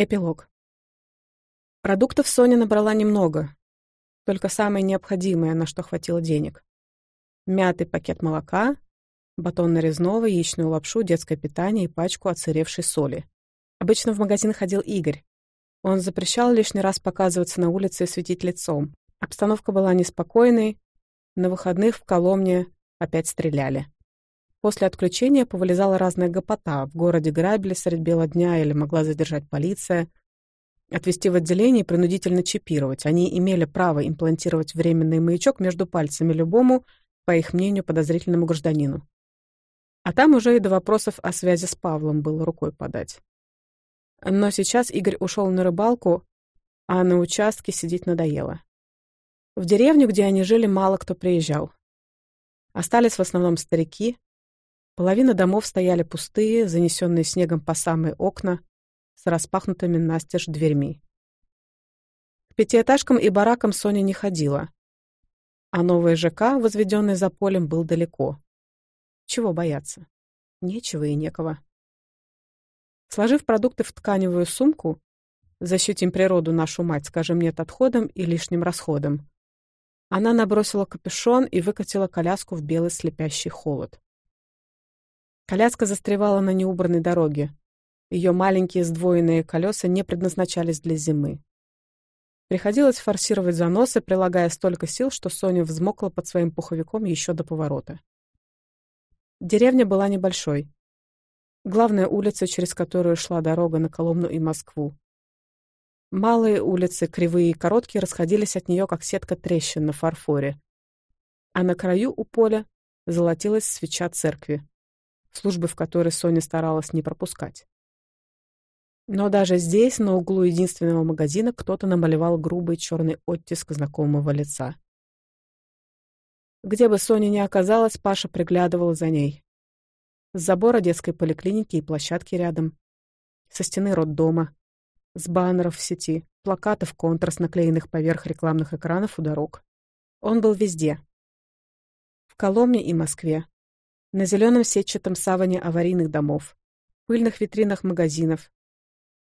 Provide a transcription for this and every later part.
Эпилог. Продуктов Соня набрала немного, только самое необходимое, на что хватило денег. Мятый пакет молока, батон нарезного, яичную лапшу, детское питание и пачку отсыревшей соли. Обычно в магазин ходил Игорь. Он запрещал лишний раз показываться на улице и светить лицом. Обстановка была неспокойной. На выходных в Коломне опять стреляли. После отключения повылезала разная гопота. В городе грабили средь бела дня или могла задержать полиция. отвести в отделение и принудительно чипировать. Они имели право имплантировать временный маячок между пальцами любому, по их мнению, подозрительному гражданину. А там уже и до вопросов о связи с Павлом было рукой подать. Но сейчас Игорь ушел на рыбалку, а на участке сидеть надоело. В деревню, где они жили, мало кто приезжал. Остались в основном старики, Половина домов стояли пустые, занесенные снегом по самые окна, с распахнутыми настежь дверьми. К пятиэтажкам и баракам Соня не ходила, а новый ЖК, возведенный за полем, был далеко. Чего бояться? Нечего и некого. Сложив продукты в тканевую сумку, защитим природу нашу мать, скажем нет отходом и лишним расходом. она набросила капюшон и выкатила коляску в белый слепящий холод. Коляска застревала на неубранной дороге. Ее маленькие сдвоенные колеса не предназначались для зимы. Приходилось форсировать заносы, прилагая столько сил, что Соня взмокла под своим пуховиком еще до поворота. Деревня была небольшой. Главная улица, через которую шла дорога на Коломну и Москву. Малые улицы, кривые и короткие, расходились от нее, как сетка трещин на фарфоре. А на краю у поля золотилась свеча церкви службы, в которые Соня старалась не пропускать. Но даже здесь, на углу единственного магазина, кто-то намалевал грубый черный оттиск знакомого лица. Где бы Соня ни оказалась, Паша приглядывал за ней. С забора детской поликлиники и площадки рядом. Со стены роддома. С баннеров в сети, плакатов контраст, наклеенных поверх рекламных экранов у дорог. Он был везде. В Коломне и Москве, на зеленом сетчатом саване аварийных домов, пыльных витринах магазинов,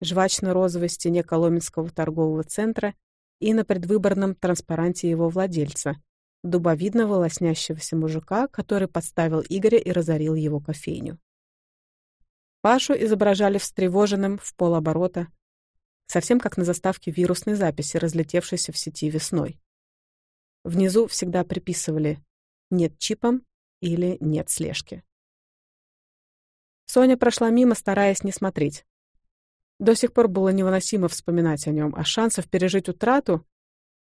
жвачно-розовой стене Коломенского торгового центра и на предвыборном транспаранте его владельца, дубовидного лоснящегося мужика, который подставил Игоря и разорил его кофейню. Пашу изображали встревоженным в полоборота, совсем как на заставке вирусной записи, разлетевшейся в сети весной. Внизу всегда приписывали «нет чипом, или нет слежки. Соня прошла мимо, стараясь не смотреть. До сих пор было невыносимо вспоминать о нем, а шансов пережить утрату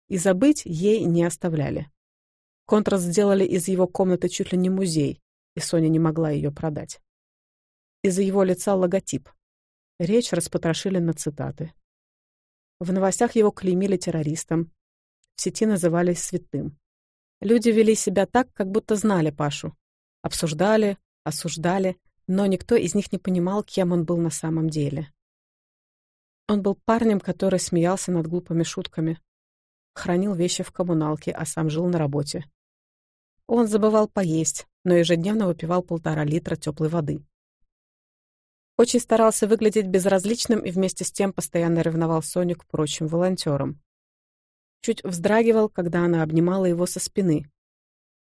и забыть ей не оставляли. Контраст сделали из его комнаты чуть ли не музей, и Соня не могла ее продать. Из-за его лица логотип. Речь распотрошили на цитаты. В новостях его клеймили террористом, в сети назывались святым. Люди вели себя так, как будто знали Пашу. Обсуждали, осуждали, но никто из них не понимал, кем он был на самом деле. Он был парнем, который смеялся над глупыми шутками, хранил вещи в коммуналке, а сам жил на работе. Он забывал поесть, но ежедневно выпивал полтора литра теплой воды. Очень старался выглядеть безразличным и вместе с тем постоянно ревновал Соню к прочим волонтерам чуть вздрагивал, когда она обнимала его со спины.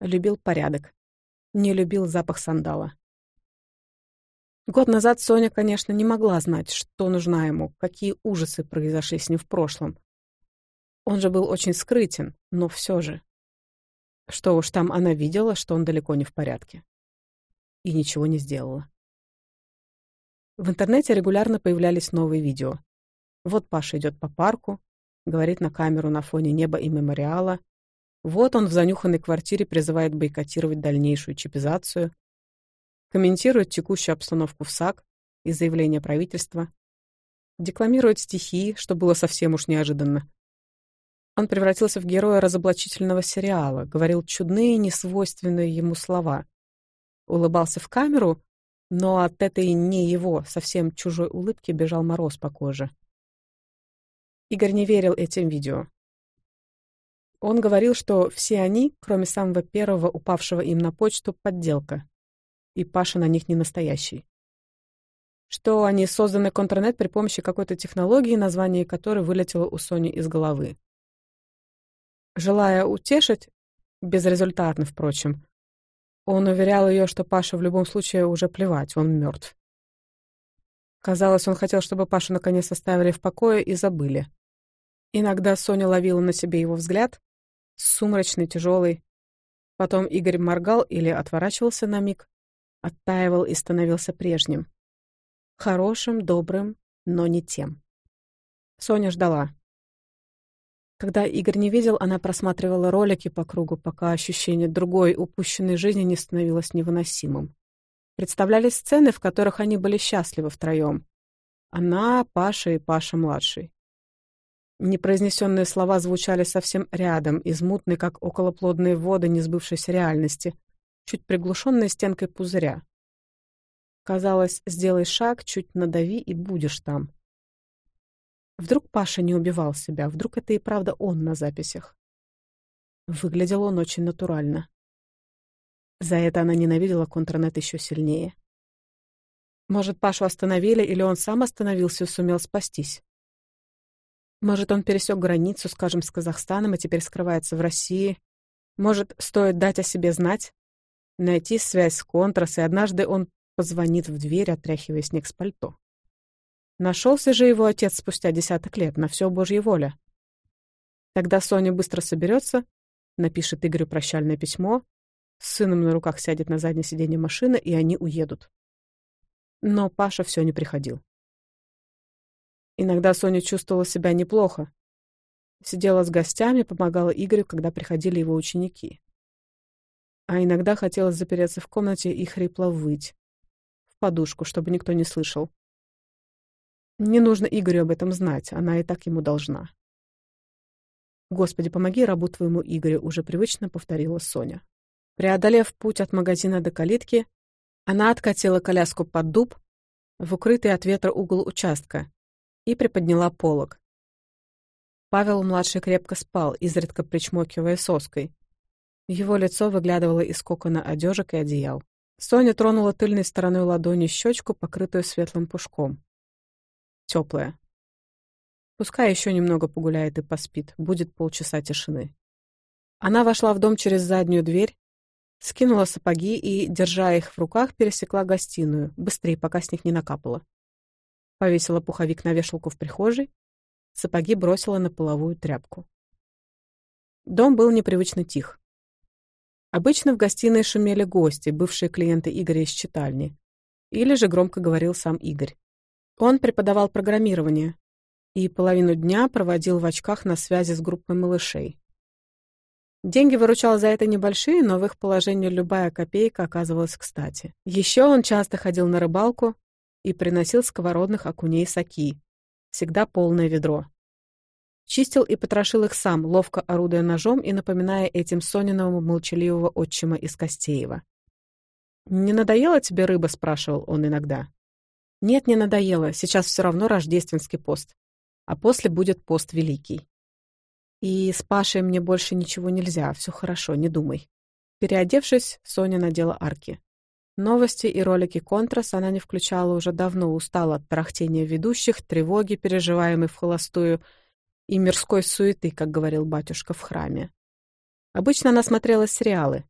Любил порядок. Не любил запах сандала. Год назад Соня, конечно, не могла знать, что нужна ему, какие ужасы произошли с ним в прошлом. Он же был очень скрытен, но все же. Что уж там она видела, что он далеко не в порядке. И ничего не сделала. В интернете регулярно появлялись новые видео. Вот Паша идет по парку, Говорит на камеру на фоне неба и мемориала. Вот он в занюханной квартире призывает бойкотировать дальнейшую чипизацию. Комментирует текущую обстановку в САК и заявление правительства. Декламирует стихи, что было совсем уж неожиданно. Он превратился в героя разоблачительного сериала, говорил чудные, несвойственные ему слова. Улыбался в камеру, но от этой не его, совсем чужой улыбки бежал мороз по коже. Игорь не верил этим видео. Он говорил, что все они, кроме самого первого упавшего им на почту, подделка. И Паша на них не настоящий. Что они созданы контрнет при помощи какой-то технологии, название которой вылетело у Сони из головы. Желая утешить, безрезультатно, впрочем, он уверял ее, что Паша в любом случае уже плевать, он мертв. Казалось, он хотел, чтобы Пашу наконец оставили в покое и забыли. Иногда Соня ловила на себе его взгляд, сумрачный, тяжелый. Потом Игорь моргал или отворачивался на миг, оттаивал и становился прежним. Хорошим, добрым, но не тем. Соня ждала. Когда Игорь не видел, она просматривала ролики по кругу, пока ощущение другой, упущенной жизни не становилось невыносимым. Представлялись сцены, в которых они были счастливы втроем. Она, Паша и Паша-младший. Непроизнесенные слова звучали совсем рядом, измутны, как околоплодные воды несбывшейся реальности, чуть приглушенной стенкой пузыря. Казалось, сделай шаг, чуть надави и будешь там. Вдруг Паша не убивал себя, вдруг это и правда он на записях. Выглядел он очень натурально. За это она ненавидела контрнет еще сильнее. Может, Пашу остановили, или он сам остановился и сумел спастись. Может, он пересек границу, скажем, с Казахстаном и теперь скрывается в России. Может, стоит дать о себе знать? Найти связь с Контрас, и однажды он позвонит в дверь, отряхивая снег с пальто. Нашелся же его отец спустя десяток лет, на все Божья воля. Тогда Соня быстро соберется, напишет Игорю прощальное письмо, с сыном на руках сядет на заднее сиденье машины, и они уедут. Но Паша все не приходил. Иногда Соня чувствовала себя неплохо. Сидела с гостями, помогала Игорю, когда приходили его ученики. А иногда хотелось запереться в комнате и хрипло выть. В подушку, чтобы никто не слышал. Не нужно Игорю об этом знать, она и так ему должна. «Господи, помоги рабу твоему Игорю», — уже привычно повторила Соня. Преодолев путь от магазина до калитки, она откатила коляску под дуб в укрытый от ветра угол участка, и приподняла полог. Павел-младший крепко спал, изредка причмокивая соской. Его лицо выглядывало из кокона одежек и одеял. Соня тронула тыльной стороной ладони щечку, покрытую светлым пушком. Теплая. Пускай еще немного погуляет и поспит, будет полчаса тишины. Она вошла в дом через заднюю дверь, скинула сапоги и, держа их в руках, пересекла гостиную, быстрее, пока с них не накапало повесила пуховик на вешалку в прихожей, сапоги бросила на половую тряпку. Дом был непривычно тих. Обычно в гостиной шумели гости, бывшие клиенты Игоря из читальни. Или же громко говорил сам Игорь. Он преподавал программирование и половину дня проводил в очках на связи с группой малышей. Деньги выручал за это небольшие, но в их положении любая копейка оказывалась кстати. Еще он часто ходил на рыбалку, и приносил сковородных окуней соки, всегда полное ведро. Чистил и потрошил их сам, ловко орудуя ножом и напоминая этим Сониного молчаливого отчима из Костеева. «Не надоела тебе рыба?» — спрашивал он иногда. «Нет, не надоело. Сейчас все равно рождественский пост. А после будет пост великий. И с Пашей мне больше ничего нельзя. Все хорошо, не думай». Переодевшись, Соня надела арки. Новости и ролики Контрас она не включала уже давно, устала от тарахтения ведущих, тревоги, переживаемой в холостую, и мирской суеты, как говорил батюшка в храме. Обычно она смотрела сериалы.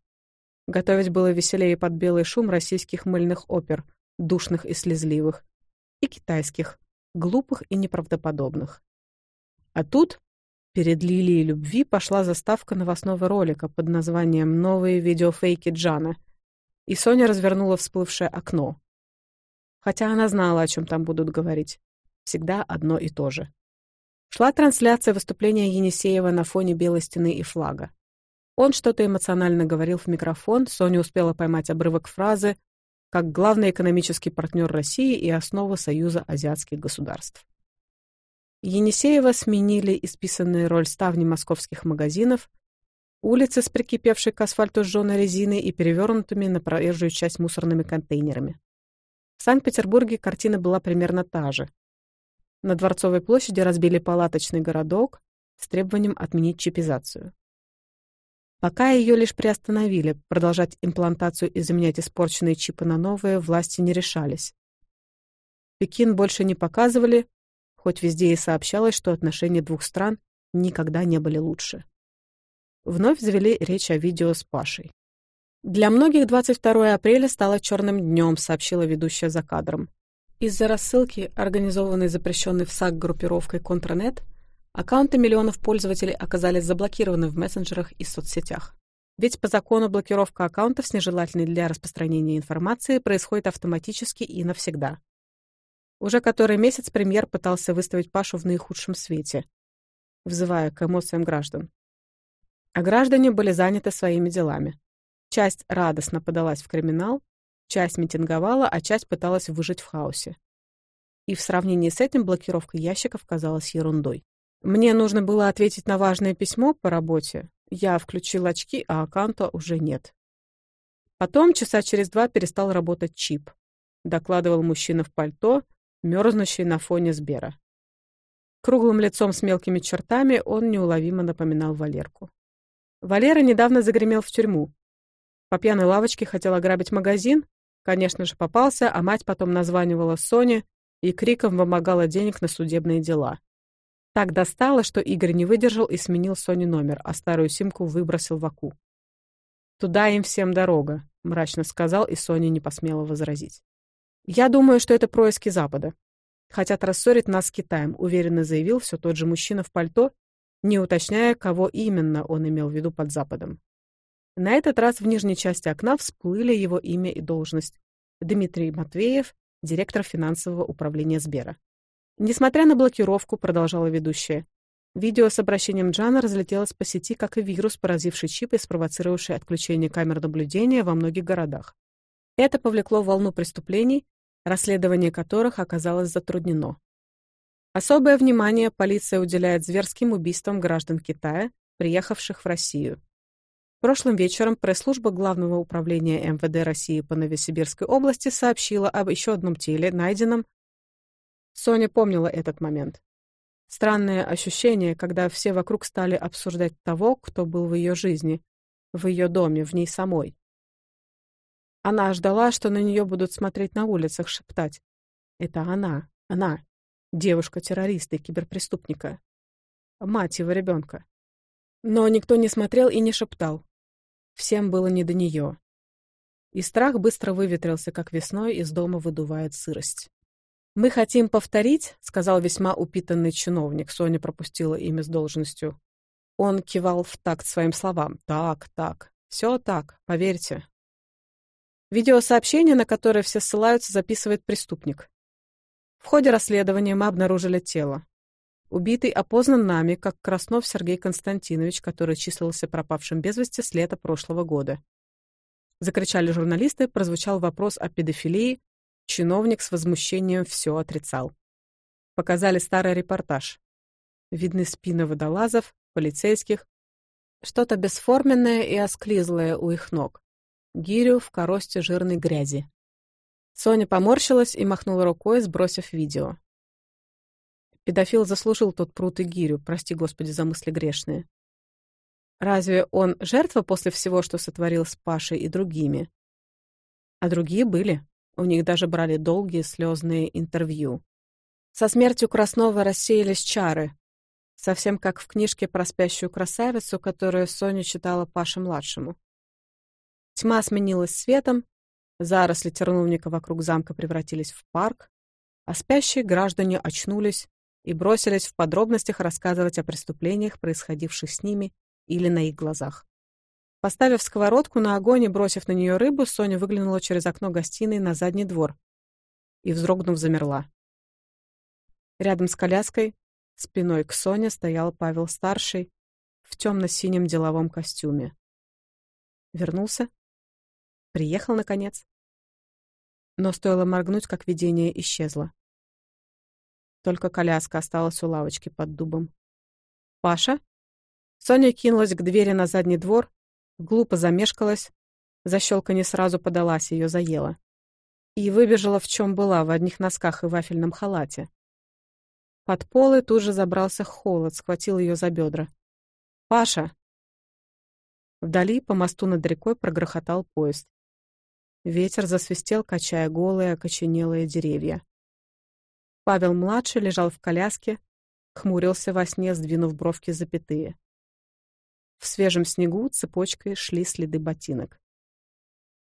Готовить было веселее под белый шум российских мыльных опер, душных и слезливых, и китайских, глупых и неправдоподобных. А тут перед Лилией любви пошла заставка новостного ролика под названием «Новые видеофейки Джана», и Соня развернула всплывшее окно. Хотя она знала, о чем там будут говорить. Всегда одно и то же. Шла трансляция выступления Енисеева на фоне белой стены и флага. Он что-то эмоционально говорил в микрофон, Соня успела поймать обрывок фразы как главный экономический партнер России и основа Союза азиатских государств. Енисеева сменили исписанные роль ставни московских магазинов Улицы с прикипевшей к асфальту сжженной резины и перевернутыми на проезжую часть мусорными контейнерами. В Санкт-Петербурге картина была примерно та же. На Дворцовой площади разбили палаточный городок с требованием отменить чипизацию. Пока ее лишь приостановили, продолжать имплантацию и заменять испорченные чипы на новые власти не решались. Пекин больше не показывали, хоть везде и сообщалось, что отношения двух стран никогда не были лучше. Вновь завели речь о видео с Пашей. «Для многих 22 апреля стало черным днем», — сообщила ведущая за кадром. Из-за рассылки, организованной запрещенной в САК группировкой «Контранет», аккаунты миллионов пользователей оказались заблокированы в мессенджерах и соцсетях. Ведь по закону блокировка аккаунтов с нежелательной для распространения информации происходит автоматически и навсегда. Уже который месяц премьер пытался выставить Пашу в наихудшем свете, взывая к эмоциям граждан а граждане были заняты своими делами. Часть радостно подалась в криминал, часть митинговала, а часть пыталась выжить в хаосе. И в сравнении с этим блокировка ящиков казалась ерундой. Мне нужно было ответить на важное письмо по работе. Я включил очки, а аккаунта уже нет. Потом часа через два перестал работать чип. Докладывал мужчина в пальто, мерзнущий на фоне Сбера. Круглым лицом с мелкими чертами он неуловимо напоминал Валерку. Валера недавно загремел в тюрьму. По пьяной лавочке хотел ограбить магазин, конечно же, попался, а мать потом названивала Соне и криком вымогала денег на судебные дела. Так достало, что Игорь не выдержал и сменил Соне номер, а старую симку выбросил в Аку. «Туда им всем дорога», — мрачно сказал, и Соня не посмела возразить. «Я думаю, что это происки Запада. Хотят рассорить нас с Китаем», — уверенно заявил все тот же мужчина в пальто не уточняя, кого именно он имел в виду под Западом. На этот раз в нижней части окна всплыли его имя и должность. Дмитрий Матвеев, директор финансового управления Сбера. Несмотря на блокировку, продолжала ведущая, видео с обращением Джана разлетелось по сети, как и вирус, поразивший чип и спровоцировавший отключение камер наблюдения во многих городах. Это повлекло волну преступлений, расследование которых оказалось затруднено. Особое внимание полиция уделяет зверским убийствам граждан Китая, приехавших в Россию. Прошлым вечером пресс-служба Главного управления МВД России по Новосибирской области сообщила об еще одном теле, найденном. Соня помнила этот момент. Странное ощущение, когда все вокруг стали обсуждать того, кто был в ее жизни, в ее доме, в ней самой. Она ждала, что на нее будут смотреть на улицах, шептать. Это она, она, Девушка террориста и киберпреступника. Мать его ребенка. Но никто не смотрел и не шептал. Всем было не до нее. И страх быстро выветрился, как весной из дома выдувает сырость. «Мы хотим повторить», — сказал весьма упитанный чиновник. Соня пропустила имя с должностью. Он кивал в такт своим словам. «Так, так, все так, поверьте». Видеосообщение, на которое все ссылаются, записывает преступник. В ходе расследования мы обнаружили тело. Убитый опознан нами как Краснов Сергей Константинович, который числился пропавшим без вести с лета прошлого года. Закричали журналисты, прозвучал вопрос о педофилии, чиновник с возмущением все отрицал. Показали старый репортаж. Видны спины водолазов, полицейских, что-то бесформенное и осклизлое у их ног, гирю в коросте жирной грязи, Соня поморщилась и махнула рукой, сбросив видео. Педофил заслужил тот пруд и гирю, прости господи за мысли грешные. Разве он жертва после всего, что сотворил с Пашей и другими? А другие были. У них даже брали долгие слезные интервью. Со смертью Краснова рассеялись чары. Совсем как в книжке про спящую красавицу, которую Соня читала Паше-младшему. Тьма сменилась светом, Заросли терновника вокруг замка превратились в парк, а спящие граждане очнулись и бросились в подробностях рассказывать о преступлениях, происходивших с ними или на их глазах. Поставив сковородку на огонь и бросив на нее рыбу, Соня выглянула через окно гостиной на задний двор и, вздрогнув, замерла. Рядом с коляской, спиной к Соне, стоял Павел-старший в темно-синем деловом костюме. «Вернулся?» приехал наконец. Но стоило моргнуть, как видение исчезло. Только коляска осталась у лавочки под дубом. «Паша?» Соня кинулась к двери на задний двор, глупо замешкалась, защелка не сразу подалась, ее заела. И выбежала в чем была, в одних носках и вафельном халате. Под полы тут же забрался холод, схватил ее за бедра. «Паша!» Вдали по мосту над рекой прогрохотал поезд. Ветер засвистел, качая голые, окоченелые деревья. Павел-младший лежал в коляске, хмурился во сне, сдвинув бровки запятые. В свежем снегу цепочкой шли следы ботинок.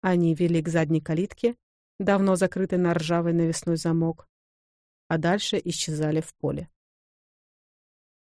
Они вели к задней калитке, давно закрытой на ржавый навесной замок, а дальше исчезали в поле.